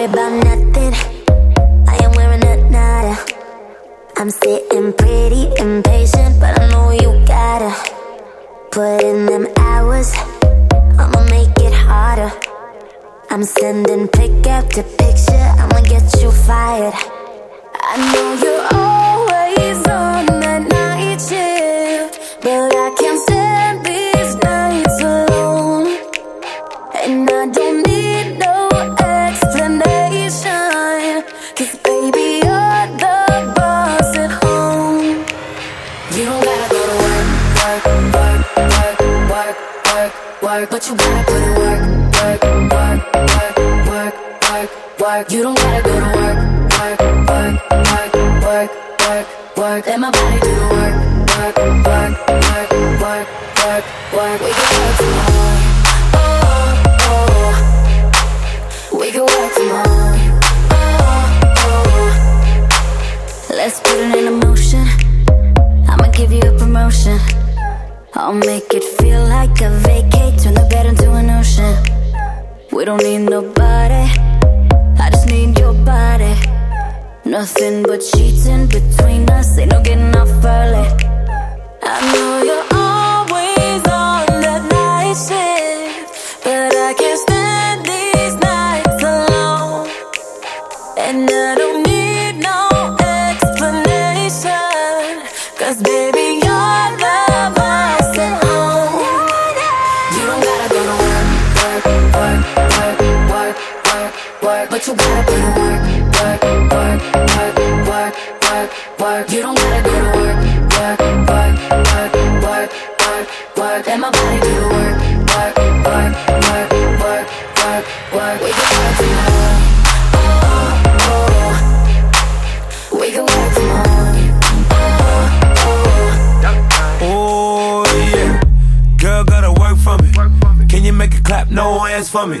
worry about nothing. I am wearing a nada. I'm sitting pretty impatient But I know you gotta Put in them hours. I'ma make it harder. I'm sending pick after picture. I'ma get you fired. I know you but you don't gotta put in work, work, work, work, work, work, work. You don't gotta go to work, work, work, work, work, work, work. Let my body do the work, work, I'll make it feel like a vacate, turn the bed into an ocean. We don't need nobody, I just need your body. Nothing but sheets in between us, ain't no getting off early. I know you're always on that night shift, but I can't stand these nights alone. And I don't need no explanation. Cause baby, But you gotta put in work, work, work, work, work, work, work. You don't gotta go to work, work, work, work, work, work, work. My body do the work, work, work, work, work, work, work. We can work. Oh, oh. We can work home. Oh, Oh yeah, girl gotta work me. Can you make it clap? No hands for me.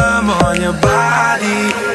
on your body.